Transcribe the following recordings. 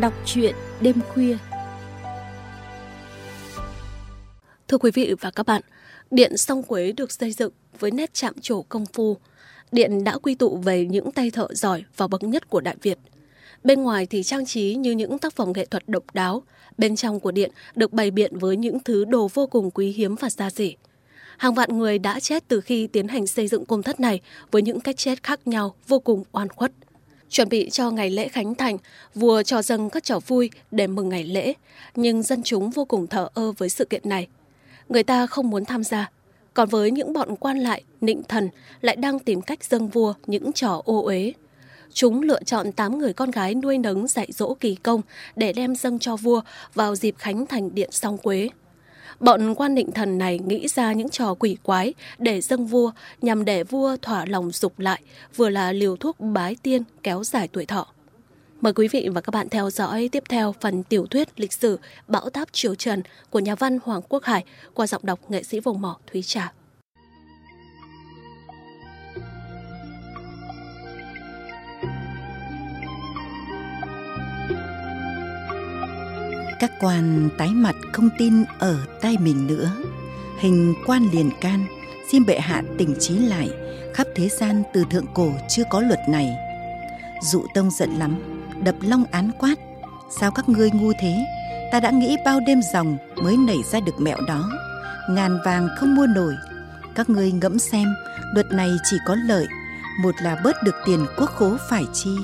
Đọc truyện đêm khuya Thưa quý vị và các bạn, Điện Song Quế được xây dựng với nét chạm trổ công phu. Điện đã quy tụ về những tay thợ giỏi và bậc nhất của Đại Việt. Bên ngoài thì trang trí như những tác phẩm nghệ thuật độc đáo, bên trong của điện được bày biện với những thứ đồ vô cùng quý hiếm và xa xỉ. Hàng vạn người đã chết từ khi tiến hành xây dựng cung thất này với những cách chết khác nhau vô cùng oan khuất. Chuẩn bị cho ngày lễ Khánh Thành, vua cho dâng các trò vui để mừng ngày lễ, nhưng dân chúng vô cùng thờ ơ với sự kiện này. Người ta không muốn tham gia, còn với những bọn quan lại, nịnh thần lại đang tìm cách dâng vua những trò ô uế. Chúng lựa chọn 8 người con gái nuôi nấng dạy dỗ kỳ công để đem dâng cho vua vào dịp khánh thành điện song quế. Bọn quan định thần này nghĩ ra những trò quỷ quái để dâng vua nhằm để vua thỏa lòng dục lại, vừa là liều thuốc bái tiên kéo dài tuổi thọ. Mời quý vị và các bạn theo dõi tiếp theo phần tiểu thuyết lịch sử Bão táp Triều Trần của nhà văn Hoàng Quốc Hải qua giọng đọc nghệ sĩ vùng mỏ Thúy Trà. Các quan tái mặt không tin ở tay mình nữa. Hình quan liền can, xin bệ hạ tỉnh trí lại, khắp thế gian từ thượng cổ chưa có luật này. Dụ tông giận lắm, đập long án quát. Sao các ngươi ngu thế? Ta đã nghĩ bao đêm dòng mới nảy ra được mẹo đó. Ngàn vàng không mua nổi. Các ngươi ngẫm xem, luật này chỉ có lợi. Một là bớt được tiền quốc khố phải chi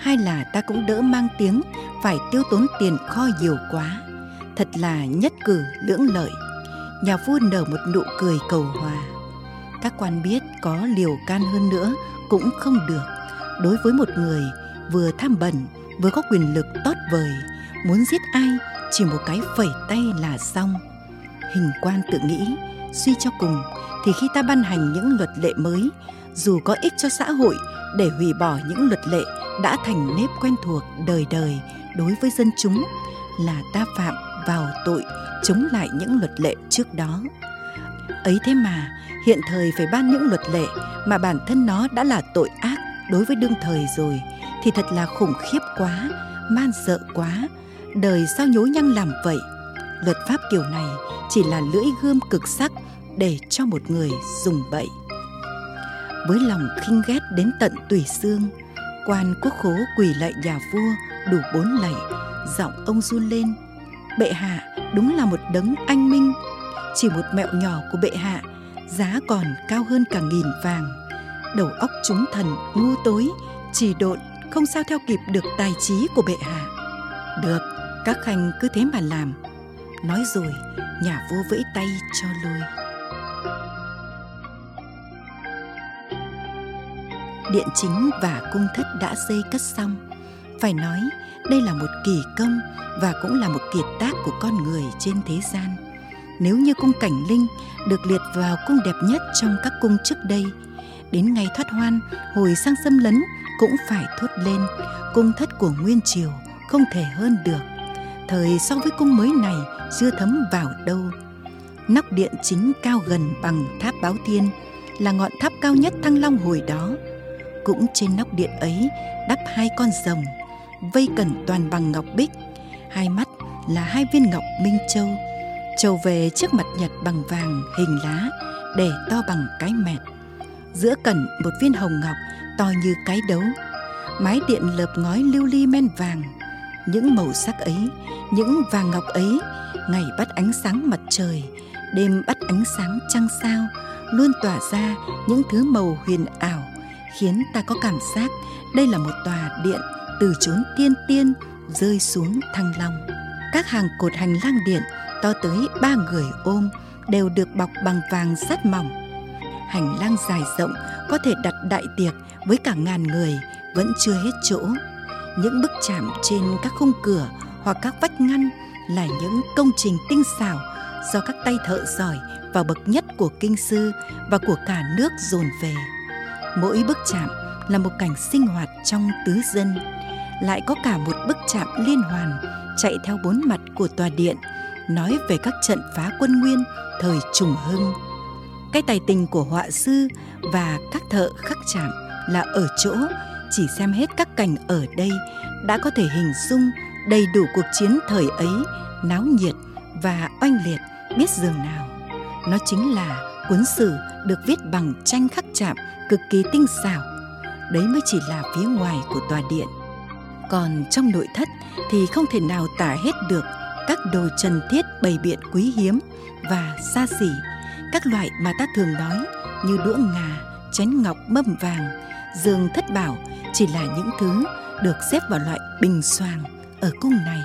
hai là ta cũng đỡ mang tiếng, phải tiêu tốn tiền kho nhiều quá. Thật là nhất cử lưỡng lợi. Nhà vua nở một nụ cười cầu hòa. Các quan biết có liều can hơn nữa cũng không được. Đối với một người vừa tham bẩn, vừa có quyền lực tót vời, muốn giết ai chỉ một cái phẩy tay là xong. Hình quan tự nghĩ, suy cho cùng thì khi ta ban hành những luật lệ mới, dù có ích cho xã hội để hủy bỏ những luật lệ đã thành nếp quen thuộc đời đời đối với dân chúng là ta phạm vào tội chống lại những luật lệ trước đó. Ấy thế mà, hiện thời phải ban những luật lệ mà bản thân nó đã là tội ác đối với đương thời rồi, thì thật là khủng khiếp quá, man sợ quá. Đời sao nhố nhăng làm vậy? Luật pháp kiểu này chỉ là lưỡi gươm cực sắc để cho một người dùng bậy. Với lòng khinh ghét đến tận tủy xương quan quốc khố quỳ lạy nhà vua, đủ bốn lạy. Giọng ông run lên, bệ hạ, đúng là một đấng anh minh. Chỉ một mẹo nhỏ của bệ hạ, giá còn cao hơn cả nghìn vàng. Đầu óc chúng thần ngu tối, chỉ độn, không sao theo kịp được tài trí của bệ hạ. Được, các khanh cứ thế mà làm. Nói rồi, nhà vua vẫy tay cho lui điện chính và cung thất đã xây cất xong. Phải nói đây là một kỳ công và cũng là một kiệt tác của con người trên thế gian. Nếu như cung cảnh linh được liệt vào cung đẹp nhất trong các cung trước đây đến ngày thoát hoan hồi sang xâm lấn cũng phải thốt lên cung thất của nguyên triều không thể hơn được. Thời so với cung mới này chưa thấm vào đâu. Nóc điện chính cao gần bằng tháp báo tiên, là ngọn tháp cao nhất thăng long hồi đó cũng trên nóc điện ấy, đắp hai con rồng, vây cẩn toàn bằng ngọc bích. Hai mắt là hai viên ngọc minh châu, trầu về trước mặt nhật bằng vàng hình lá, để to bằng cái mẹt. Giữa cẩn một viên hồng ngọc to như cái đấu. Mái điện lợp ngói lưu ly men vàng. Những màu sắc ấy, những vàng ngọc ấy, ngày bắt ánh sáng mặt trời, đêm bắt ánh sáng trăng sao, luôn tỏa ra những thứ màu huyền ảo khiến ta có cảm giác đây là một tòa điện từ chốn tiên tiên rơi xuống thăng long. Các hàng cột hành lang điện to tới ba người ôm đều được bọc bằng vàng sắt mỏng. Hành lang dài rộng có thể đặt đại tiệc với cả ngàn người vẫn chưa hết chỗ. Những bức chạm trên các khung cửa hoặc các vách ngăn là những công trình tinh xảo do các tay thợ giỏi và bậc nhất của kinh sư và của cả nước dồn về mỗi bức chạm là một cảnh sinh hoạt trong tứ dân lại có cả một bức chạm liên hoàn, chạy theo bốn mặt của tòa điện, nói về các trận phá quân nguyên, thời trùng hưng cái tài tình của họa sư và các thợ khắc chạm là ở chỗ, chỉ xem hết các cảnh ở đây, đã có thể hình dung đầy đủ cuộc chiến thời ấy, náo nhiệt và oanh liệt, biết dường nào. Nó chính là cuốn sử được viết bằng tranh khắc chạm cực kỳ tinh xảo. Đấy mới chỉ là phía ngoài của tòa điện. Còn trong nội thất thì không thể nào tả hết được các đồ trần thiết bày biện quý hiếm và xa xỉ, các loại mà ta thường nói như đũa ngà, chén ngọc mâm vàng, giường thất bảo chỉ là những thứ được xếp vào loại bình xoàng ở cung này.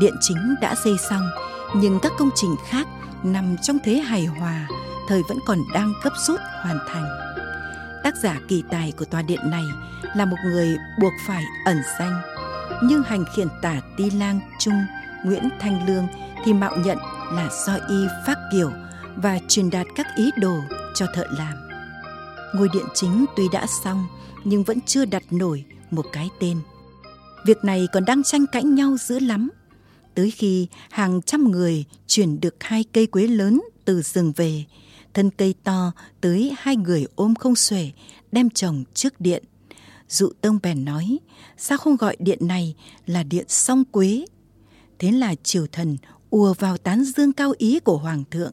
Điện chính đã xây xong, nhưng các công trình khác nằm trong thế hài hòa, thời vẫn còn đang cấp rút hoàn thành. Tác giả kỳ tài của tòa điện này là một người buộc phải ẩn danh, nhưng hành khiển tả Ti Lang Trung Nguyễn Thanh Lương thì mạo nhận là do y phát kiểu và truyền đạt các ý đồ cho thợ làm. Ngôi điện chính tuy đã xong nhưng vẫn chưa đặt nổi một cái tên. Việc này còn đang tranh cãi nhau dữ lắm. Tới khi hàng trăm người chuyển được hai cây quế lớn từ rừng về, thân cây to tới hai người ôm không xuể đem trồng trước điện. Dụ tông bèn nói, sao không gọi điện này là điện song quế? Thế là triều thần ùa vào tán dương cao ý của hoàng thượng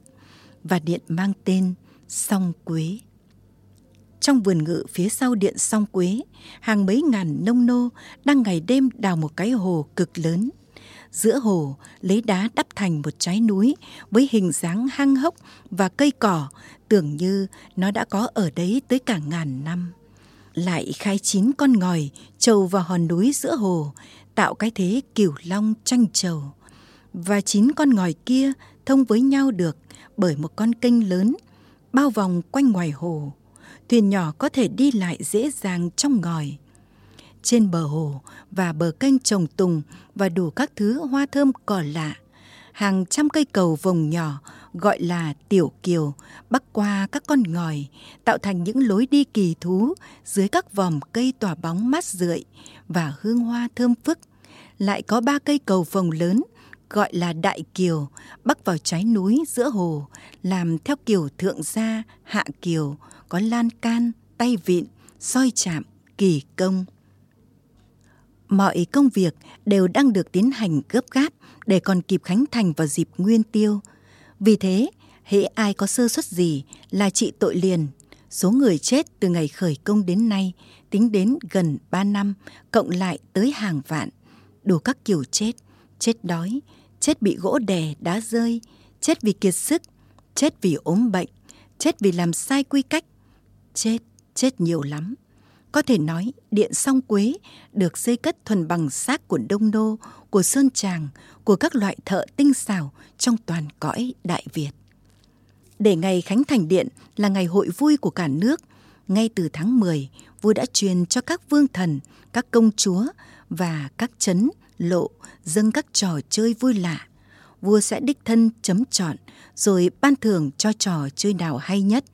và điện mang tên song quế. Trong vườn ngự phía sau điện song quế, hàng mấy ngàn nông nô đang ngày đêm đào một cái hồ cực lớn. Giữa hồ lấy đá đắp thành một trái núi với hình dáng hang hốc và cây cỏ, tưởng như nó đã có ở đấy tới cả ngàn năm. Lại khai chín con ngòi trầu vào hòn núi giữa hồ, tạo cái thế cửu long tranh trầu. Và chín con ngòi kia thông với nhau được bởi một con kênh lớn bao vòng quanh ngoài hồ thuyền nhỏ có thể đi lại dễ dàng trong ngòi. Trên bờ hồ và bờ kênh trồng tùng và đủ các thứ hoa thơm cỏ lạ, hàng trăm cây cầu vồng nhỏ gọi là tiểu kiều bắc qua các con ngòi tạo thành những lối đi kỳ thú dưới các vòm cây tỏa bóng mát rượi và hương hoa thơm phức lại có ba cây cầu vồng lớn gọi là đại kiều bắc vào trái núi giữa hồ làm theo kiểu thượng gia hạ kiều có lan can, tay vịn, soi chạm, kỳ công. Mọi công việc đều đang được tiến hành gấp gáp để còn kịp khánh thành vào dịp nguyên tiêu. Vì thế, hễ ai có sơ suất gì là trị tội liền. Số người chết từ ngày khởi công đến nay tính đến gần 3 năm, cộng lại tới hàng vạn. Đủ các kiểu chết, chết đói, chết bị gỗ đè đá rơi, chết vì kiệt sức, chết vì ốm bệnh, chết vì làm sai quy cách, Chết, chết nhiều lắm. Có thể nói điện song quế được xây cất thuần bằng xác của đông đô, của sơn tràng, của các loại thợ tinh xảo trong toàn cõi Đại Việt. Để ngày Khánh Thành Điện là ngày hội vui của cả nước, ngay từ tháng 10, vua đã truyền cho các vương thần, các công chúa và các chấn, lộ dâng các trò chơi vui lạ. Vua sẽ đích thân chấm chọn rồi ban thưởng cho trò chơi nào hay nhất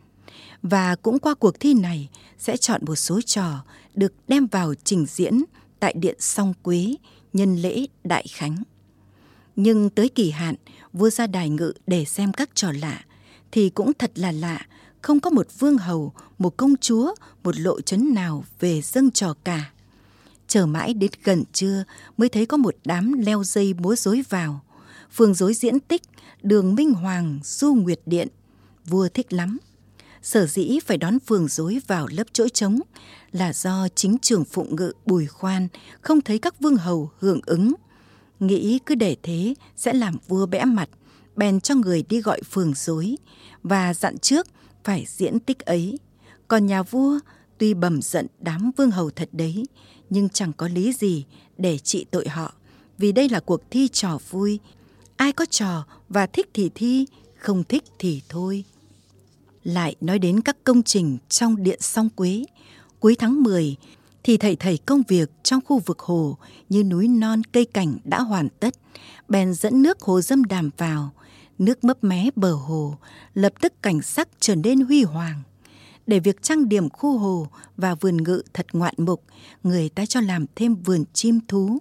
và cũng qua cuộc thi này sẽ chọn một số trò được đem vào trình diễn tại Điện Song Quế nhân lễ Đại Khánh. Nhưng tới kỳ hạn, vua ra đài ngự để xem các trò lạ, thì cũng thật là lạ, không có một vương hầu, một công chúa, một lộ chấn nào về dâng trò cả. Chờ mãi đến gần trưa mới thấy có một đám leo dây múa rối vào. Phương dối diễn tích, đường Minh Hoàng, Du Nguyệt Điện. Vua thích lắm sở dĩ phải đón phường dối vào lớp chỗ trống là do chính trường phụng ngự bùi khoan không thấy các vương hầu hưởng ứng. Nghĩ cứ để thế sẽ làm vua bẽ mặt, bèn cho người đi gọi phường dối và dặn trước phải diễn tích ấy. Còn nhà vua tuy bầm giận đám vương hầu thật đấy, nhưng chẳng có lý gì để trị tội họ, vì đây là cuộc thi trò vui. Ai có trò và thích thì thi, không thích thì thôi lại nói đến các công trình trong Điện Song Quế. Cuối tháng 10 thì thầy thầy công việc trong khu vực hồ như núi non cây cảnh đã hoàn tất, bèn dẫn nước hồ dâm đàm vào, nước mấp mé bờ hồ, lập tức cảnh sắc trở nên huy hoàng. Để việc trang điểm khu hồ và vườn ngự thật ngoạn mục, người ta cho làm thêm vườn chim thú.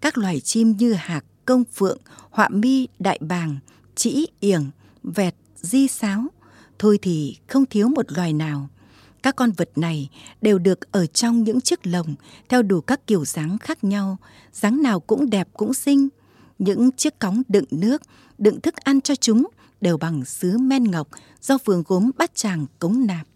Các loài chim như hạc, công phượng, họa mi, đại bàng, chỉ, yểng, vẹt, di sáo – thôi thì không thiếu một loài nào Các con vật này đều được ở trong những chiếc lồng theo đủ các kiểu dáng khác nhau, dáng nào cũng đẹp cũng xinh. Những chiếc cống đựng nước, đựng thức ăn cho chúng đều bằng sứ men ngọc do phường gốm bát tràng cống nạp.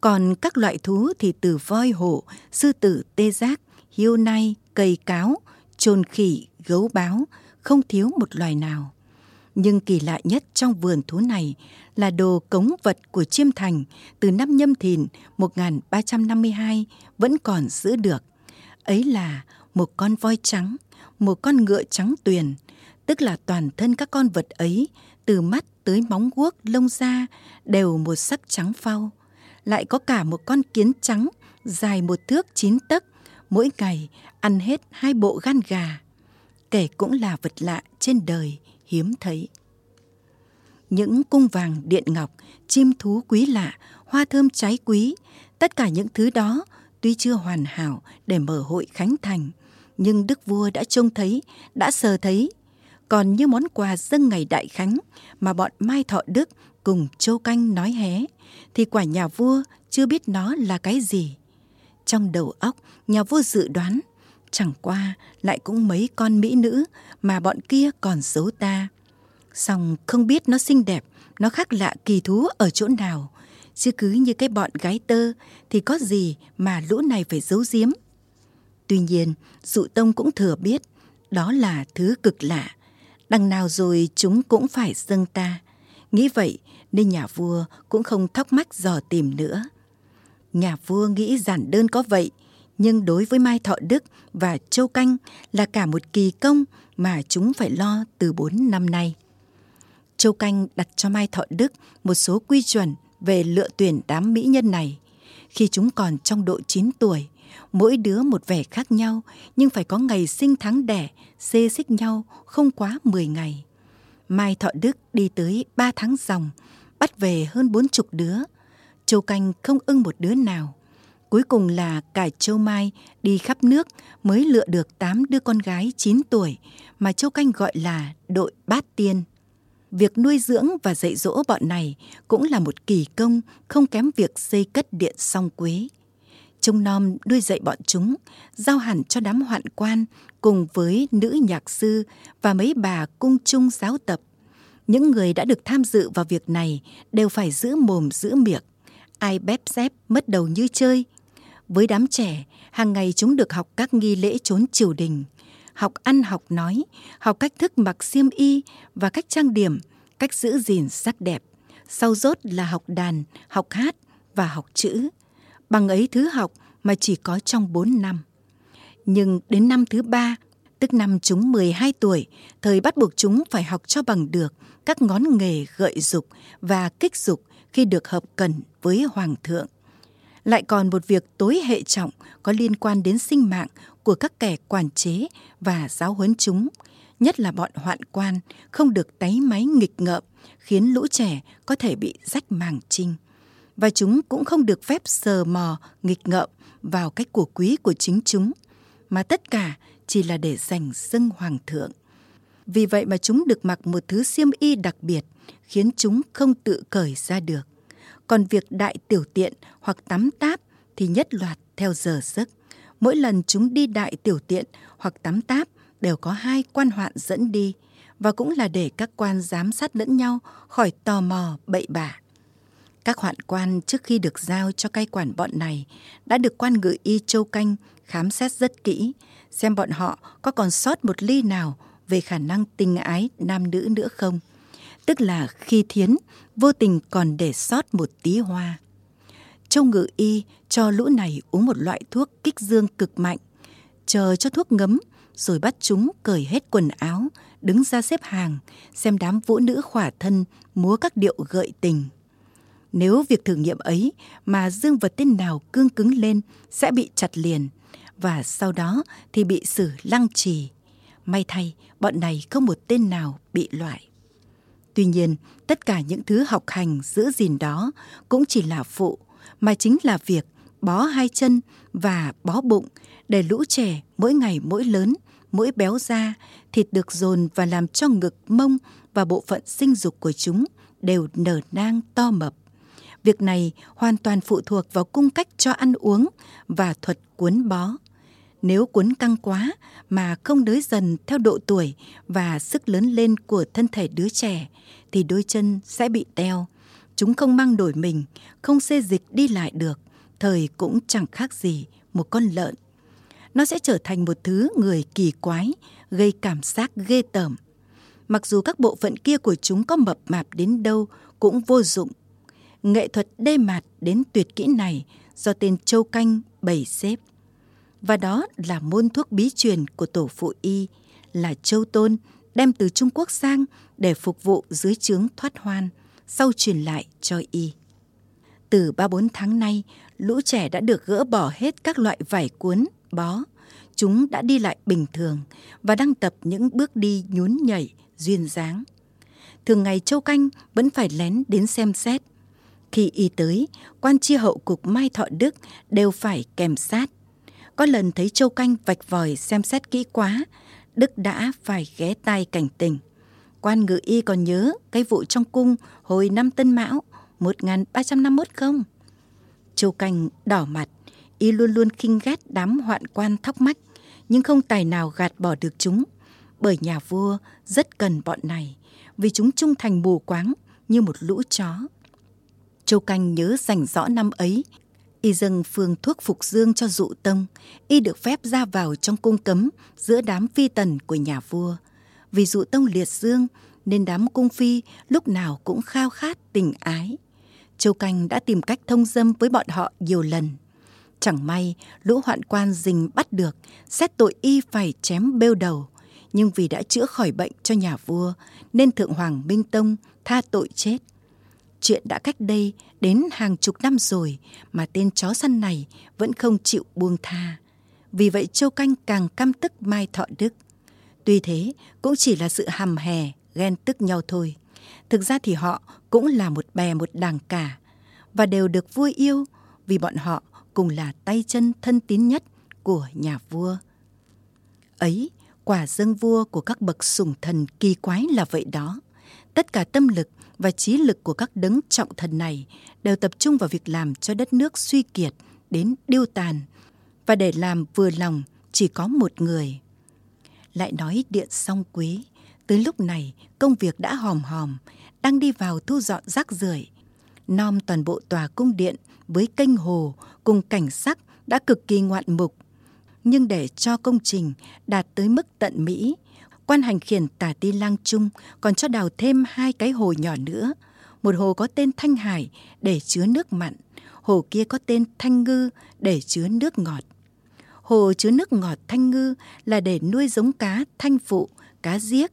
Còn các loại thú thì từ voi hổ, sư tử tê giác, hiêu nai, cây cáo, trồn khỉ, gấu báo, không thiếu một loài nào. Nhưng kỳ lạ nhất trong vườn thú này là đồ cống vật của Chiêm Thành từ năm Nhâm Thìn 1352 vẫn còn giữ được. Ấy là một con voi trắng, một con ngựa trắng tuyền, tức là toàn thân các con vật ấy từ mắt tới móng guốc lông da đều một sắc trắng phau. Lại có cả một con kiến trắng dài một thước chín tấc, mỗi ngày ăn hết hai bộ gan gà. Kể cũng là vật lạ trên đời hiếm thấy. Những cung vàng điện ngọc, chim thú quý lạ, hoa thơm trái quý, tất cả những thứ đó tuy chưa hoàn hảo để mở hội khánh thành, nhưng đức vua đã trông thấy, đã sờ thấy. Còn như món quà dâng ngày đại khánh mà bọn Mai Thọ Đức cùng Châu Canh nói hé, thì quả nhà vua chưa biết nó là cái gì. Trong đầu óc, nhà vua dự đoán, chẳng qua lại cũng mấy con mỹ nữ mà bọn kia còn giấu ta. song không biết nó xinh đẹp, nó khác lạ kỳ thú ở chỗ nào. Chứ cứ như cái bọn gái tơ thì có gì mà lũ này phải giấu giếm. Tuy nhiên, dụ tông cũng thừa biết đó là thứ cực lạ. Đằng nào rồi chúng cũng phải dâng ta. Nghĩ vậy nên nhà vua cũng không thóc mắt dò tìm nữa. Nhà vua nghĩ giản đơn có vậy, nhưng đối với Mai Thọ Đức và Châu Canh là cả một kỳ công mà chúng phải lo từ bốn năm nay. Châu Canh đặt cho Mai Thọ Đức một số quy chuẩn về lựa tuyển đám mỹ nhân này. Khi chúng còn trong độ 9 tuổi, mỗi đứa một vẻ khác nhau nhưng phải có ngày sinh tháng đẻ, xê xích nhau không quá 10 ngày. Mai Thọ Đức đi tới 3 tháng dòng, bắt về hơn bốn chục đứa. Châu Canh không ưng một đứa nào. Cuối cùng là cả Châu Mai đi khắp nước mới lựa được 8 đứa con gái 9 tuổi mà Châu Canh gọi là đội bát tiên. Việc nuôi dưỡng và dạy dỗ bọn này cũng là một kỳ công không kém việc xây cất điện song quế. Trông nom nuôi dạy bọn chúng, giao hẳn cho đám hoạn quan cùng với nữ nhạc sư và mấy bà cung chung giáo tập. Những người đã được tham dự vào việc này đều phải giữ mồm giữ miệng, ai bép dép mất đầu như chơi. Với đám trẻ, hàng ngày chúng được học các nghi lễ trốn triều đình, học ăn học nói, học cách thức mặc xiêm y và cách trang điểm, cách giữ gìn sắc đẹp. Sau rốt là học đàn, học hát và học chữ. Bằng ấy thứ học mà chỉ có trong 4 năm. Nhưng đến năm thứ ba, tức năm chúng 12 tuổi, thời bắt buộc chúng phải học cho bằng được các ngón nghề gợi dục và kích dục khi được hợp cần với hoàng thượng. Lại còn một việc tối hệ trọng có liên quan đến sinh mạng của các kẻ quản chế và giáo huấn chúng, nhất là bọn hoạn quan, không được táy máy nghịch ngợm, khiến lũ trẻ có thể bị rách màng trinh. Và chúng cũng không được phép sờ mò, nghịch ngợm vào cách của quý của chính chúng, mà tất cả chỉ là để dành dâng hoàng thượng. Vì vậy mà chúng được mặc một thứ xiêm y đặc biệt, khiến chúng không tự cởi ra được. Còn việc đại tiểu tiện hoặc tắm táp thì nhất loạt theo giờ giấc mỗi lần chúng đi đại tiểu tiện hoặc tắm táp đều có hai quan hoạn dẫn đi và cũng là để các quan giám sát lẫn nhau khỏi tò mò, bậy bạ. Các hoạn quan trước khi được giao cho cai quản bọn này đã được quan ngự y châu canh khám xét rất kỹ, xem bọn họ có còn sót một ly nào về khả năng tình ái nam nữ nữa không. Tức là khi thiến vô tình còn để sót một tí hoa. Châu ngự y cho lũ này uống một loại thuốc kích dương cực mạnh, chờ cho thuốc ngấm rồi bắt chúng cởi hết quần áo, đứng ra xếp hàng, xem đám vũ nữ khỏa thân múa các điệu gợi tình. Nếu việc thử nghiệm ấy mà dương vật tên nào cương cứng lên sẽ bị chặt liền và sau đó thì bị xử lăng trì. May thay, bọn này không một tên nào bị loại. Tuy nhiên, tất cả những thứ học hành giữ gìn đó cũng chỉ là phụ, mà chính là việc bó hai chân và bó bụng để lũ trẻ mỗi ngày mỗi lớn, mỗi béo ra, thịt được dồn và làm cho ngực, mông và bộ phận sinh dục của chúng đều nở nang to mập. Việc này hoàn toàn phụ thuộc vào cung cách cho ăn uống và thuật cuốn bó. Nếu cuốn căng quá mà không đới dần theo độ tuổi và sức lớn lên của thân thể đứa trẻ thì đôi chân sẽ bị teo. Chúng không mang đổi mình, không xê dịch đi lại được, thời cũng chẳng khác gì một con lợn. Nó sẽ trở thành một thứ người kỳ quái, gây cảm giác ghê tởm. Mặc dù các bộ phận kia của chúng có mập mạp đến đâu cũng vô dụng. Nghệ thuật đê mạt đến tuyệt kỹ này do tên Châu Canh bày xếp. Và đó là môn thuốc bí truyền của tổ phụ y là Châu Tôn đem từ Trung Quốc sang để phục vụ dưới trướng thoát hoan, sau truyền lại cho y. Từ ba bốn tháng nay, lũ trẻ đã được gỡ bỏ hết các loại vải cuốn, bó. Chúng đã đi lại bình thường và đang tập những bước đi nhún nhảy, duyên dáng. Thường ngày Châu Canh vẫn phải lén đến xem xét. Khi y tới, quan tri hậu cục Mai Thọ Đức đều phải kèm sát. Có lần thấy Châu Canh vạch vòi xem xét kỹ quá, Đức đã phải ghé tai cảnh tình. Quan ngự y còn nhớ cái vụ trong cung hồi năm Tân Mão 1351 không? Châu Canh đỏ mặt, y luôn luôn khinh ghét đám hoạn quan thóc mách, nhưng không tài nào gạt bỏ được chúng, bởi nhà vua rất cần bọn này, vì chúng trung thành mù quáng như một lũ chó. Châu Canh nhớ rành rõ năm ấy, y dâng phương thuốc phục dương cho dụ tông, y được phép ra vào trong cung cấm giữa đám phi tần của nhà vua. Vì dụ tông liệt dương nên đám cung phi lúc nào cũng khao khát tình ái. Châu Canh đã tìm cách thông dâm với bọn họ nhiều lần. Chẳng may lũ hoạn quan dình bắt được, xét tội y phải chém bêu đầu. Nhưng vì đã chữa khỏi bệnh cho nhà vua, nên Thượng Hoàng Minh Tông tha tội chết. Chuyện đã cách đây đến hàng chục năm rồi mà tên chó săn này vẫn không chịu buông tha. Vì vậy Châu Canh càng căm tức Mai Thọ Đức. Tuy thế, cũng chỉ là sự hầm hè, ghen tức nhau thôi. Thực ra thì họ cũng là một bè một đảng cả và đều được vua yêu vì bọn họ cùng là tay chân thân tín nhất của nhà vua. Ấy, quả dâng vua của các bậc sủng thần kỳ quái là vậy đó. Tất cả tâm lực và trí lực của các đấng trọng thần này đều tập trung vào việc làm cho đất nước suy kiệt đến điêu tàn và để làm vừa lòng chỉ có một người. Lại nói điện song quý, tới lúc này công việc đã hòm hòm, đang đi vào thu dọn rác rưởi nom toàn bộ tòa cung điện với kênh hồ cùng cảnh sắc đã cực kỳ ngoạn mục. Nhưng để cho công trình đạt tới mức tận mỹ, quan hành khiển tả ti lang trung còn cho đào thêm hai cái hồ nhỏ nữa. Một hồ có tên Thanh Hải để chứa nước mặn, hồ kia có tên Thanh Ngư để chứa nước ngọt. Hồ chứa nước ngọt Thanh Ngư là để nuôi giống cá thanh phụ, cá giếc.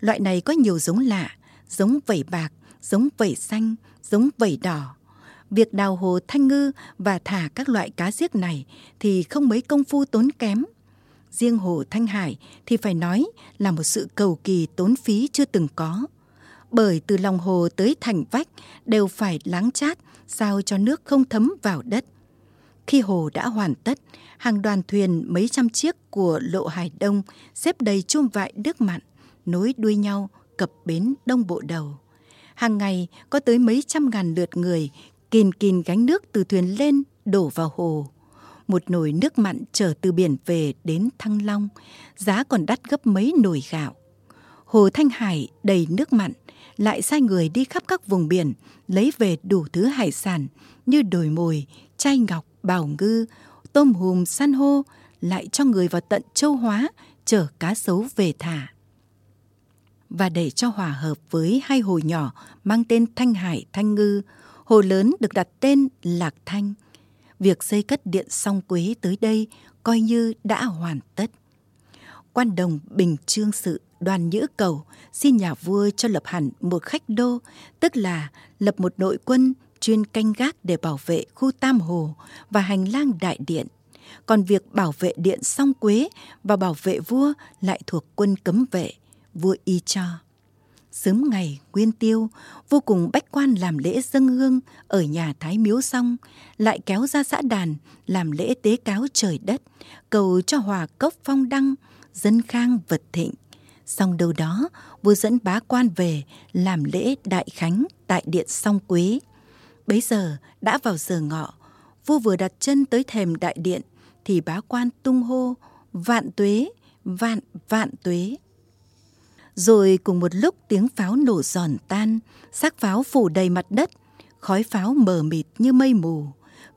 Loại này có nhiều giống lạ, giống vẩy bạc, giống vẩy xanh, giống vẩy đỏ. Việc đào hồ thanh ngư và thả các loại cá giếc này thì không mấy công phu tốn kém. Riêng hồ Thanh Hải thì phải nói là một sự cầu kỳ tốn phí chưa từng có. Bởi từ lòng hồ tới thành vách đều phải láng chát sao cho nước không thấm vào đất. Khi hồ đã hoàn tất, hàng đoàn thuyền mấy trăm chiếc của lộ Hải Đông xếp đầy chum vại nước mặn, nối đuôi nhau cập bến Đông Bộ Đầu hàng ngày có tới mấy trăm ngàn lượt người kìn kìn gánh nước từ thuyền lên đổ vào hồ. Một nồi nước mặn chở từ biển về đến Thăng Long, giá còn đắt gấp mấy nồi gạo. Hồ Thanh Hải đầy nước mặn, lại sai người đi khắp các vùng biển, lấy về đủ thứ hải sản như đồi mồi, chai ngọc, bào ngư, tôm hùm, san hô, lại cho người vào tận châu Hóa chở cá sấu về thả và để cho hòa hợp với hai hồ nhỏ mang tên Thanh Hải, Thanh Ngư, hồ lớn được đặt tên Lạc Thanh. Việc xây cất điện song quế tới đây coi như đã hoàn tất. Quan đồng Bình Trương Sự đoàn nhữ cầu xin nhà vua cho lập hẳn một khách đô, tức là lập một nội quân chuyên canh gác để bảo vệ khu Tam Hồ và hành lang đại điện. Còn việc bảo vệ điện song quế và bảo vệ vua lại thuộc quân cấm vệ vua y cho sớm ngày nguyên tiêu vô cùng bách quan làm lễ dâng hương ở nhà thái miếu xong lại kéo ra xã đàn làm lễ tế cáo trời đất cầu cho hòa cốc phong đăng dân khang vật thịnh xong đâu đó vua dẫn bá quan về làm lễ đại khánh tại điện song quế Bấy giờ đã vào giờ ngọ, vua vừa đặt chân tới thềm đại điện thì bá quan tung hô vạn tuế, vạn vạn tuế. Rồi cùng một lúc tiếng pháo nổ giòn tan, xác pháo phủ đầy mặt đất, khói pháo mờ mịt như mây mù.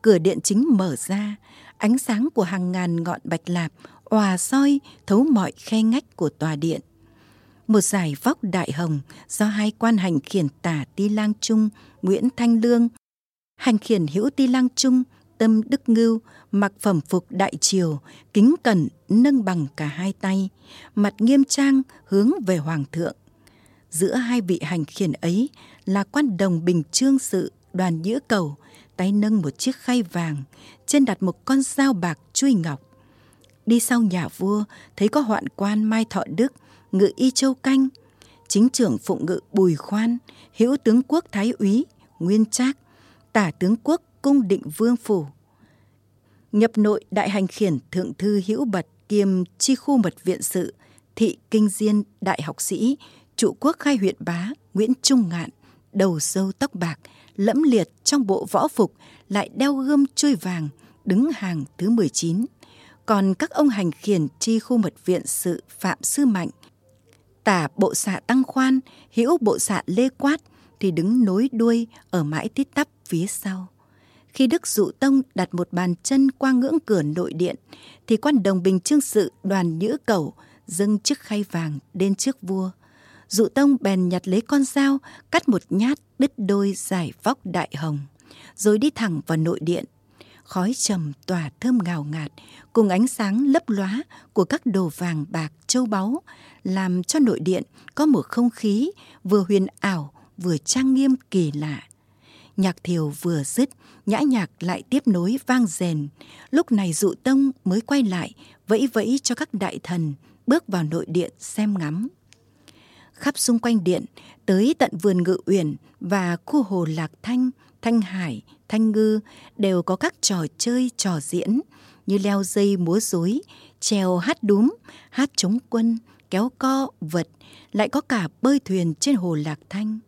Cửa điện chính mở ra, ánh sáng của hàng ngàn ngọn bạch lạp òa soi thấu mọi khe ngách của tòa điện. Một giải vóc đại hồng do hai quan hành khiển tả Ti Lang Trung, Nguyễn Thanh Lương, hành khiển hữu Ti Lang Trung, Tâm Đức Ngưu mặc phẩm phục đại triều, kính cẩn nâng bằng cả hai tay, mặt nghiêm trang hướng về hoàng thượng. Giữa hai vị hành khiển ấy là quan đồng bình trương sự đoàn nhữ cầu, tay nâng một chiếc khay vàng, trên đặt một con dao bạc chui ngọc. Đi sau nhà vua, thấy có hoạn quan Mai Thọ Đức, ngự y châu canh, chính trưởng phụng ngự Bùi Khoan, hữu tướng quốc Thái úy, Nguyên Trác, tả tướng quốc cung định vương phủ. Nhập nội đại hành khiển thượng thư hữu bật kiêm chi khu mật viện sự, thị kinh diên đại học sĩ, trụ quốc khai huyện bá, Nguyễn Trung Ngạn, đầu sâu tóc bạc, lẫm liệt trong bộ võ phục, lại đeo gươm chuôi vàng, đứng hàng thứ 19. Còn các ông hành khiển chi khu mật viện sự Phạm Sư Mạnh, tả bộ xạ Tăng Khoan, hữu bộ xạ Lê Quát thì đứng nối đuôi ở mãi tít tắp phía sau. Khi Đức Dụ Tông đặt một bàn chân qua ngưỡng cửa nội điện, thì quan đồng bình trương sự đoàn nhữ cầu dâng chiếc khay vàng đến trước vua. Dụ Tông bèn nhặt lấy con dao, cắt một nhát đứt đôi giải vóc đại hồng, rồi đi thẳng vào nội điện. Khói trầm tỏa thơm ngào ngạt, cùng ánh sáng lấp lóa của các đồ vàng bạc châu báu, làm cho nội điện có một không khí vừa huyền ảo vừa trang nghiêm kỳ lạ. Nhạc thiều vừa dứt, nhã nhạc lại tiếp nối vang rền. Lúc này dụ tông mới quay lại, vẫy vẫy cho các đại thần bước vào nội điện xem ngắm. Khắp xung quanh điện, tới tận vườn ngự uyển và khu hồ Lạc Thanh, Thanh Hải, Thanh Ngư đều có các trò chơi trò diễn như leo dây múa rối, trèo hát đúm, hát chống quân, kéo co, vật, lại có cả bơi thuyền trên hồ Lạc Thanh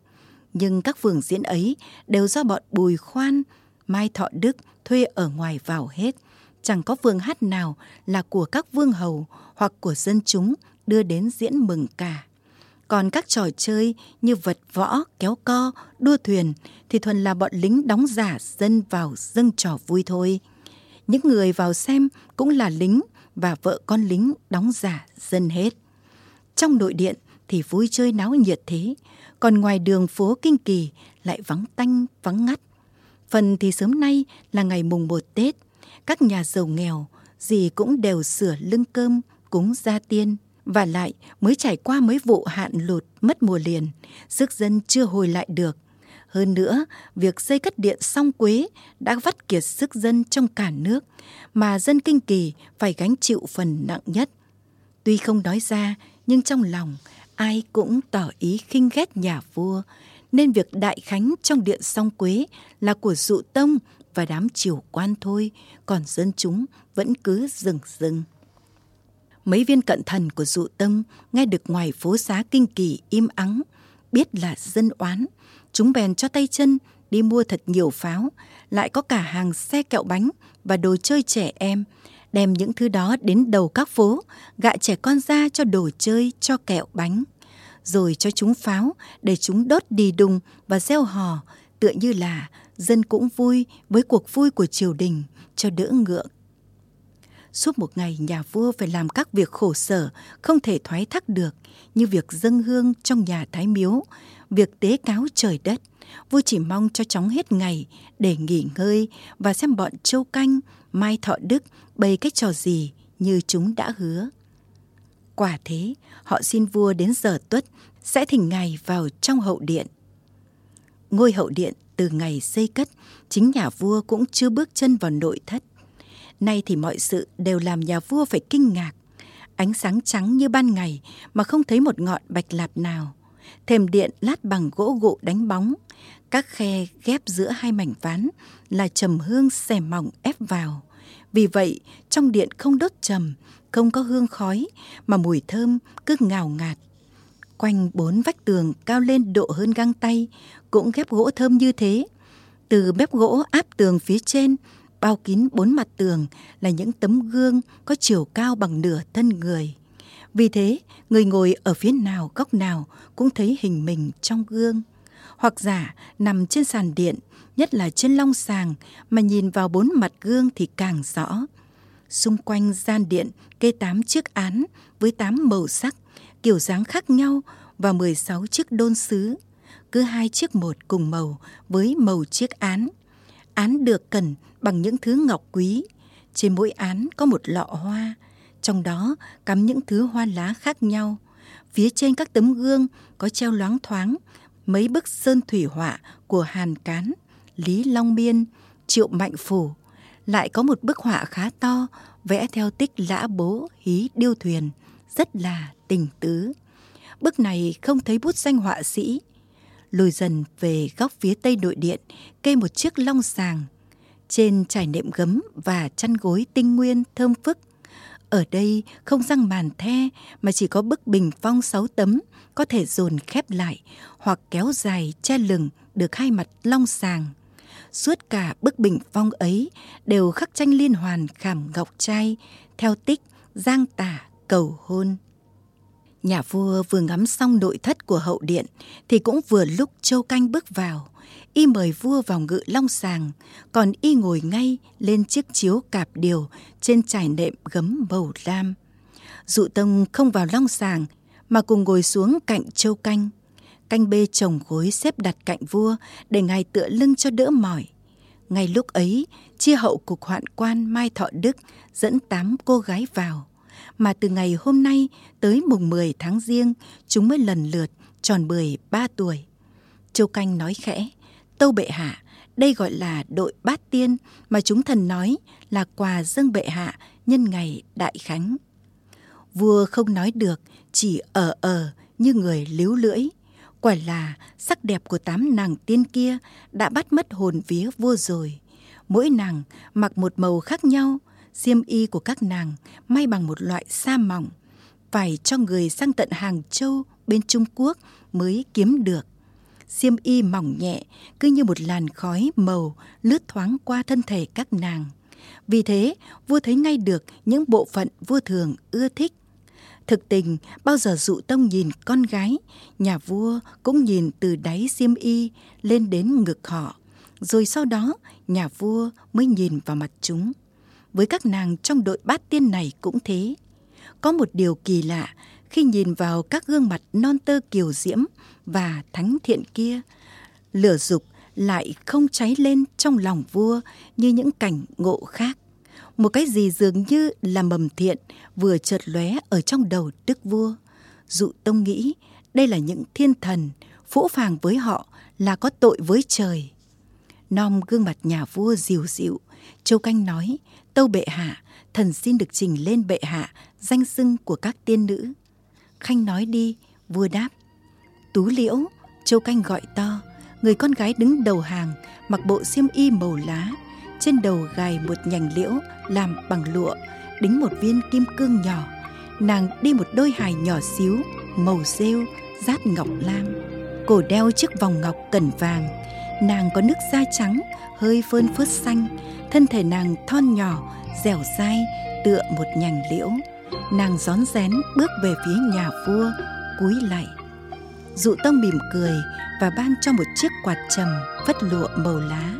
nhưng các vườn diễn ấy đều do bọn Bùi Khoan, Mai Thọ Đức thuê ở ngoài vào hết. Chẳng có vườn hát nào là của các vương hầu hoặc của dân chúng đưa đến diễn mừng cả. Còn các trò chơi như vật võ, kéo co, đua thuyền thì thuần là bọn lính đóng giả dân vào dâng trò vui thôi. Những người vào xem cũng là lính và vợ con lính đóng giả dân hết. Trong nội điện thì vui chơi náo nhiệt thế, còn ngoài đường phố Kinh Kỳ lại vắng tanh, vắng ngắt. Phần thì sớm nay là ngày mùng một Tết, các nhà giàu nghèo gì cũng đều sửa lưng cơm, cúng gia tiên. Và lại mới trải qua mấy vụ hạn lụt mất mùa liền, sức dân chưa hồi lại được. Hơn nữa, việc xây cất điện song quế đã vắt kiệt sức dân trong cả nước, mà dân kinh kỳ phải gánh chịu phần nặng nhất. Tuy không nói ra, nhưng trong lòng ai cũng tỏ ý khinh ghét nhà vua, nên việc đại khánh trong điện song quế là của dụ tông và đám triều quan thôi, còn dân chúng vẫn cứ rừng rừng. Mấy viên cận thần của dụ tông nghe được ngoài phố xá kinh kỳ im ắng, biết là dân oán, chúng bèn cho tay chân đi mua thật nhiều pháo, lại có cả hàng xe kẹo bánh và đồ chơi trẻ em, đem những thứ đó đến đầu các phố, gạ trẻ con ra cho đồ chơi, cho kẹo bánh, rồi cho chúng pháo để chúng đốt đi đùng và gieo hò, tựa như là dân cũng vui với cuộc vui của triều đình cho đỡ ngượng. Suốt một ngày nhà vua phải làm các việc khổ sở không thể thoái thác được như việc dâng hương trong nhà thái miếu, việc tế cáo trời đất. Vua chỉ mong cho chóng hết ngày để nghỉ ngơi và xem bọn châu canh, mai thọ đức bày cách trò gì như chúng đã hứa. Quả thế, họ xin vua đến giờ tuất sẽ thỉnh ngày vào trong hậu điện. Ngôi hậu điện từ ngày xây cất, chính nhà vua cũng chưa bước chân vào nội thất. Nay thì mọi sự đều làm nhà vua phải kinh ngạc. Ánh sáng trắng như ban ngày mà không thấy một ngọn bạch lạp nào. Thềm điện lát bằng gỗ gụ đánh bóng. Các khe ghép giữa hai mảnh ván là trầm hương xẻ mỏng ép vào. Vì vậy, trong điện không đốt trầm, không có hương khói, mà mùi thơm cứ ngào ngạt. Quanh bốn vách tường cao lên độ hơn găng tay, cũng ghép gỗ thơm như thế. Từ bếp gỗ áp tường phía trên, bao kín bốn mặt tường là những tấm gương có chiều cao bằng nửa thân người. Vì thế, người ngồi ở phía nào góc nào cũng thấy hình mình trong gương. Hoặc giả nằm trên sàn điện, nhất là trên long sàng mà nhìn vào bốn mặt gương thì càng rõ. Xung quanh gian điện kê tám chiếc án với tám màu sắc, kiểu dáng khác nhau và 16 chiếc đôn sứ. Cứ hai chiếc một cùng màu với màu chiếc án. Án được cần bằng những thứ ngọc quý. Trên mỗi án có một lọ hoa, trong đó cắm những thứ hoa lá khác nhau. Phía trên các tấm gương có treo loáng thoáng mấy bức sơn thủy họa của Hàn Cán, Lý Long Biên, Triệu Mạnh Phủ. Lại có một bức họa khá to vẽ theo tích lã bố hí điêu thuyền, rất là tình tứ. Bức này không thấy bút danh họa sĩ. Lùi dần về góc phía tây nội điện, kê một chiếc long sàng. Trên trải nệm gấm và chăn gối tinh nguyên thơm phức. Ở đây không răng màn the mà chỉ có bức bình phong sáu tấm có thể dồn khép lại hoặc kéo dài che lửng được hai mặt long sàng. Suốt cả bức bình phong ấy đều khắc tranh liên hoàn khảm ngọc trai theo tích giang tả cầu hôn. Nhà vua vừa ngắm xong nội thất của hậu điện thì cũng vừa lúc Châu Canh bước vào. Y mời vua vào ngự long sàng, còn y ngồi ngay lên chiếc chiếu cạp điều trên trải nệm gấm màu lam. Dụ tông không vào long sàng mà cùng ngồi xuống cạnh Châu Canh. Canh bê chồng gối xếp đặt cạnh vua để ngài tựa lưng cho đỡ mỏi. Ngay lúc ấy, chia hậu cục hoạn quan Mai Thọ Đức dẫn tám cô gái vào mà từ ngày hôm nay tới mùng 10 tháng riêng chúng mới lần lượt tròn 13 tuổi. Châu Canh nói khẽ, tâu bệ hạ, đây gọi là đội bát tiên mà chúng thần nói là quà dâng bệ hạ nhân ngày đại khánh. Vua không nói được, chỉ ở ở như người líu lưỡi. Quả là sắc đẹp của tám nàng tiên kia đã bắt mất hồn vía vua rồi. Mỗi nàng mặc một màu khác nhau, xiêm y của các nàng may bằng một loại sa mỏng, phải cho người sang tận Hàng Châu bên Trung Quốc mới kiếm được. Xiêm y mỏng nhẹ, cứ như một làn khói màu lướt thoáng qua thân thể các nàng. Vì thế, vua thấy ngay được những bộ phận vua thường ưa thích. Thực tình, bao giờ dụ tông nhìn con gái, nhà vua cũng nhìn từ đáy xiêm y lên đến ngực họ. Rồi sau đó, nhà vua mới nhìn vào mặt chúng với các nàng trong đội bát tiên này cũng thế. Có một điều kỳ lạ khi nhìn vào các gương mặt non tơ kiều diễm và thánh thiện kia, lửa dục lại không cháy lên trong lòng vua như những cảnh ngộ khác. Một cái gì dường như là mầm thiện vừa chợt lóe ở trong đầu đức vua. Dụ tông nghĩ đây là những thiên thần, phũ phàng với họ là có tội với trời. Nom gương mặt nhà vua dịu dịu, Châu Canh nói Tâu bệ hạ, thần xin được trình lên bệ hạ danh xưng của các tiên nữ. Khanh nói đi, vua đáp. Tú liễu, châu canh gọi to, người con gái đứng đầu hàng, mặc bộ xiêm y màu lá, trên đầu gài một nhành liễu làm bằng lụa, đính một viên kim cương nhỏ. Nàng đi một đôi hài nhỏ xíu, màu rêu, rát ngọc lam. Cổ đeo chiếc vòng ngọc cẩn vàng, nàng có nước da trắng, hơi phơn phớt xanh, thân thể nàng thon nhỏ, dẻo dai, tựa một nhành liễu. Nàng rón rén bước về phía nhà vua, cúi lạy. Dụ tông mỉm cười và ban cho một chiếc quạt trầm vất lụa màu lá.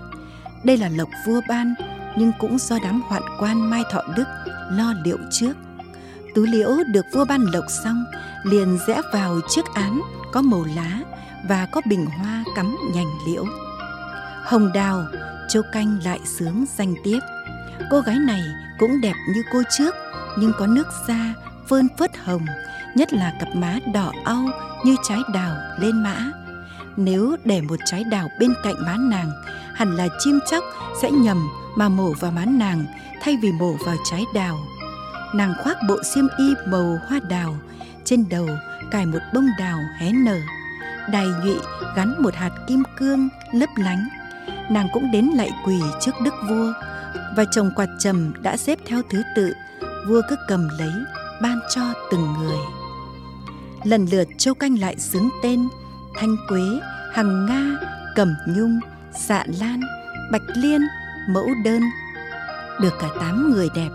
Đây là lộc vua ban, nhưng cũng do đám hoạn quan mai thọ đức lo liệu trước. Tú liễu được vua ban lộc xong, liền rẽ vào chiếc án có màu lá và có bình hoa cắm nhành liễu. Hồng đào Châu Canh lại sướng danh tiếp. Cô gái này cũng đẹp như cô trước, nhưng có nước da phơn phớt hồng, nhất là cặp má đỏ au như trái đào lên mã. Nếu để một trái đào bên cạnh má nàng, hẳn là chim chóc sẽ nhầm mà mổ vào má nàng thay vì mổ vào trái đào. Nàng khoác bộ xiêm y màu hoa đào, trên đầu cài một bông đào hé nở. Đài nhụy gắn một hạt kim cương lấp lánh nàng cũng đến lạy quỳ trước đức vua và chồng quạt trầm đã xếp theo thứ tự vua cứ cầm lấy ban cho từng người lần lượt châu canh lại xướng tên thanh quế hằng nga cẩm nhung xạ lan Bạch Liên, Mẫu Đơn. Được cả tám người đẹp,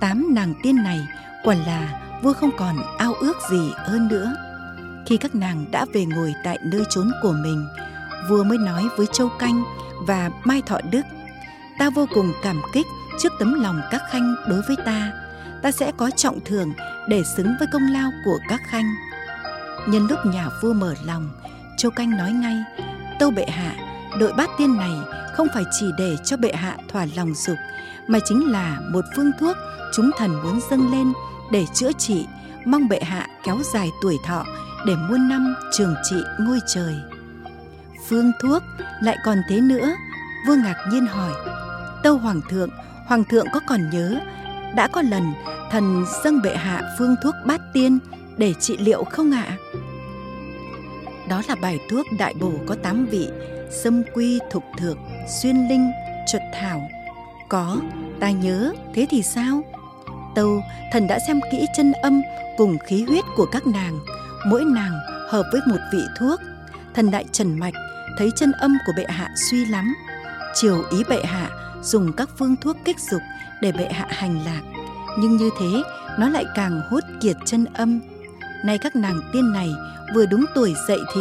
tám nàng tiên này, quả là vua không còn ao ước gì hơn nữa. Khi các nàng đã về ngồi tại nơi trốn của mình, vua mới nói với Châu Canh và Mai Thọ Đức, ta vô cùng cảm kích trước tấm lòng các khanh đối với ta, ta sẽ có trọng thưởng để xứng với công lao của các khanh. Nhân lúc nhà vua mở lòng, Châu Canh nói ngay, tâu bệ hạ, đội bát tiên này không phải chỉ để cho bệ hạ thỏa lòng dục, mà chính là một phương thuốc chúng thần muốn dâng lên để chữa trị, mong bệ hạ kéo dài tuổi thọ để muôn năm trường trị ngôi trời. Phương thuốc lại còn thế nữa, vua ngạc nhiên hỏi, tâu hoàng thượng, hoàng thượng có còn nhớ đã có lần thần dâng bệ hạ phương thuốc bát tiên để trị liệu không ạ? Đó là bài thuốc đại bổ có tám vị, sâm quy thục thược, xuyên linh, chuột thảo. Có, ta nhớ, thế thì sao? Tâu, thần đã xem kỹ chân âm cùng khí huyết của các nàng, mỗi nàng hợp với một vị thuốc. Thần đại trần mạch, thấy chân âm của bệ hạ suy lắm. Chiều ý bệ hạ dùng các phương thuốc kích dục để bệ hạ hành lạc. Nhưng như thế, nó lại càng hốt kiệt chân âm. Nay các nàng tiên này vừa đúng tuổi dậy thì,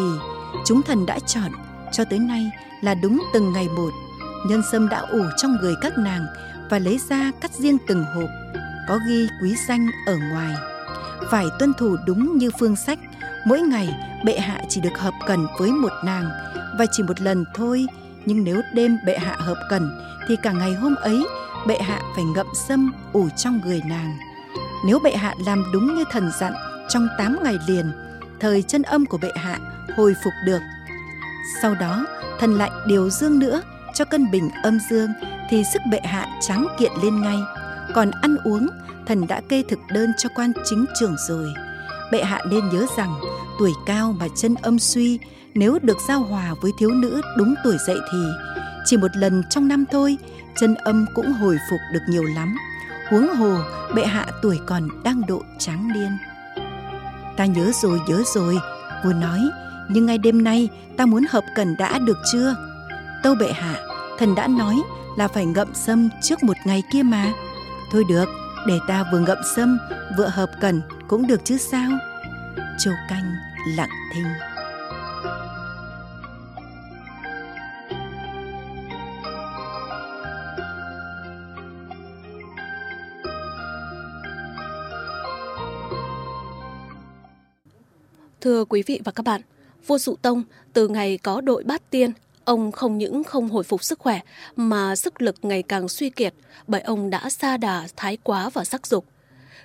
chúng thần đã chọn cho tới nay là đúng từng ngày một. Nhân sâm đã ủ trong người các nàng và lấy ra cắt riêng từng hộp, có ghi quý danh ở ngoài. Phải tuân thủ đúng như phương sách, mỗi ngày, bệ hạ chỉ được hợp cần với một nàng. Và chỉ một lần thôi, nhưng nếu đêm bệ hạ hợp cần, thì cả ngày hôm ấy, bệ hạ phải ngậm sâm ủ trong người nàng. Nếu bệ hạ làm đúng như thần dặn, trong 8 ngày liền, thời chân âm của bệ hạ hồi phục được. Sau đó, thần lại điều dương nữa cho cân bình âm dương, thì sức bệ hạ tráng kiện lên ngay. Còn ăn uống, thần đã kê thực đơn cho quan chính trưởng rồi bệ hạ nên nhớ rằng, tuổi cao mà chân âm suy, nếu được giao hòa với thiếu nữ đúng tuổi dậy thì, chỉ một lần trong năm thôi, chân âm cũng hồi phục được nhiều lắm. Huống hồ, bệ hạ tuổi còn đang độ tráng niên. Ta nhớ rồi nhớ rồi, vua nói, nhưng ngay đêm nay ta muốn hợp cần đã được chưa? Tâu bệ hạ, thần đã nói là phải ngậm sâm trước một ngày kia mà. Thôi được để ta vừa ngậm sâm vừa hợp cần cũng được chứ sao? Châu canh lặng thinh. Thưa quý vị và các bạn, vua Dụ Tông từ ngày có đội bát tiên, ông không những không hồi phục sức khỏe mà sức lực ngày càng suy kiệt bởi ông đã xa đà thái quá và sắc dục.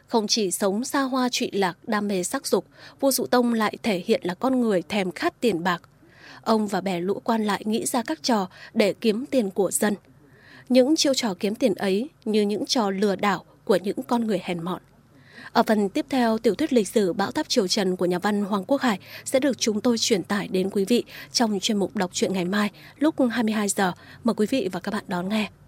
Không chỉ sống xa hoa trụy lạc đam mê sắc dục, vua Dụ Tông lại thể hiện là con người thèm khát tiền bạc. Ông và bè lũ quan lại nghĩ ra các trò để kiếm tiền của dân. Những chiêu trò kiếm tiền ấy như những trò lừa đảo của những con người hèn mọn. Ở phần tiếp theo, tiểu thuyết lịch sử Bão táp triều Trần của nhà văn Hoàng Quốc Hải sẽ được chúng tôi truyền tải đến quý vị trong chuyên mục đọc truyện ngày mai lúc 22 giờ. Mời quý vị và các bạn đón nghe.